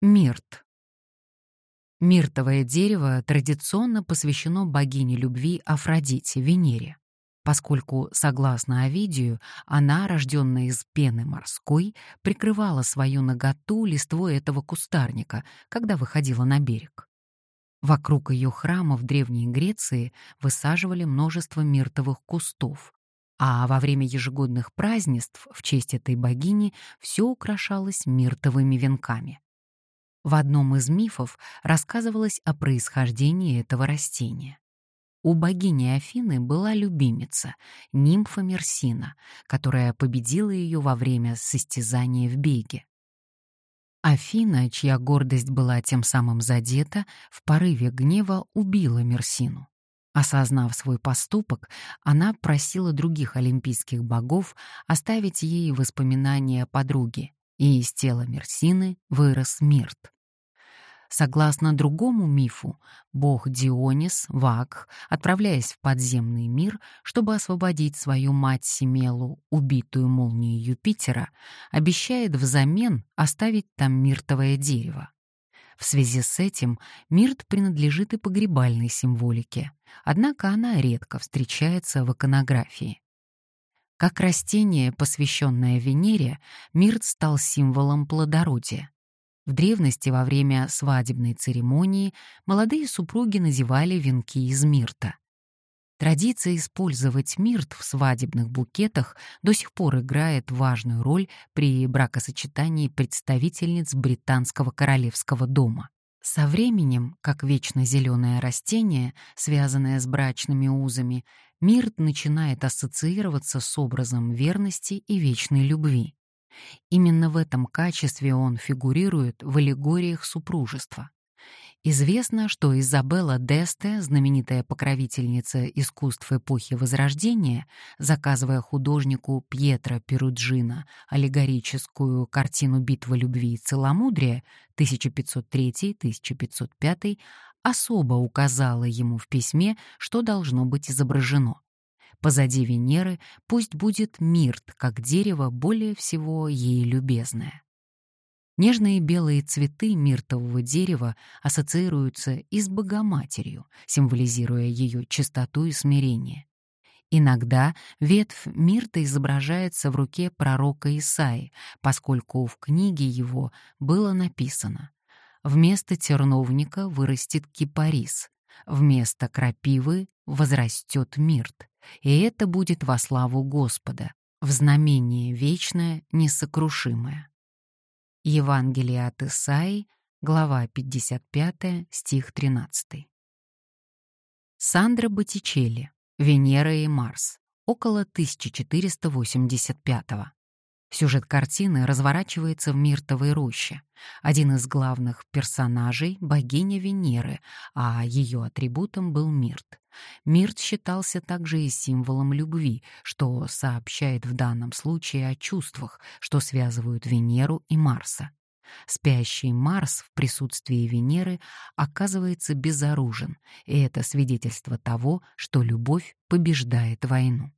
Мирт. Миртовое дерево традиционно посвящено богине любви Афродите, Венере, поскольку, согласно Овидию, она, рожденная из пены морской, прикрывала свою наготу листвой этого кустарника, когда выходила на берег. Вокруг ее храма в Древней Греции высаживали множество миртовых кустов, а во время ежегодных празднеств в честь этой богини все украшалось миртовыми венками. В одном из мифов рассказывалось о происхождении этого растения. У богини Афины была любимица, нимфа Мерсина, которая победила ее во время состязания в беге. Афина, чья гордость была тем самым задета, в порыве гнева убила Мерсину. Осознав свой поступок, она просила других олимпийских богов оставить ей воспоминания подруги, и из тела Мерсины вырос Мирт. Согласно другому мифу, бог Дионис, Вакх, отправляясь в подземный мир, чтобы освободить свою мать Семелу, убитую молнией Юпитера, обещает взамен оставить там миртовое дерево. В связи с этим мирт принадлежит и погребальной символике, однако она редко встречается в иконографии. Как растение, посвященное Венере, мирт стал символом плодородия. В древности во время свадебной церемонии молодые супруги надевали венки из мирта. Традиция использовать мирт в свадебных букетах до сих пор играет важную роль при бракосочетании представительниц британского королевского дома. Со временем, как вечно зеленое растение, связанное с брачными узами, мирт начинает ассоциироваться с образом верности и вечной любви. Именно в этом качестве он фигурирует в аллегориях супружества. Известно, что Изабелла Десте, знаменитая покровительница искусств эпохи Возрождения, заказывая художнику Пьетро Перуджино аллегорическую картину «Битва любви и целомудрия» 1503-1505, особо указала ему в письме, что должно быть изображено. Позади Венеры пусть будет мирт, как дерево более всего ей любезное. Нежные белые цветы миртового дерева ассоциируются и с Богоматерью, символизируя ее чистоту и смирение. Иногда ветвь мирта изображается в руке пророка Исаи, поскольку в книге его было написано «Вместо терновника вырастет кипарис, вместо крапивы возрастет мирт, и это будет во славу Господа, в знамение вечное, несокрушимое. Евангелие от Исаии, глава 55, стих 13. Сандра Боттичелли, Венера и Марс, около 1485 -го. Сюжет картины разворачивается в Миртовой роще. Один из главных персонажей — богиня Венеры, а ее атрибутом был Мирт. Мирт считался также и символом любви, что сообщает в данном случае о чувствах, что связывают Венеру и Марса. Спящий Марс в присутствии Венеры оказывается безоружен, и это свидетельство того, что любовь побеждает войну.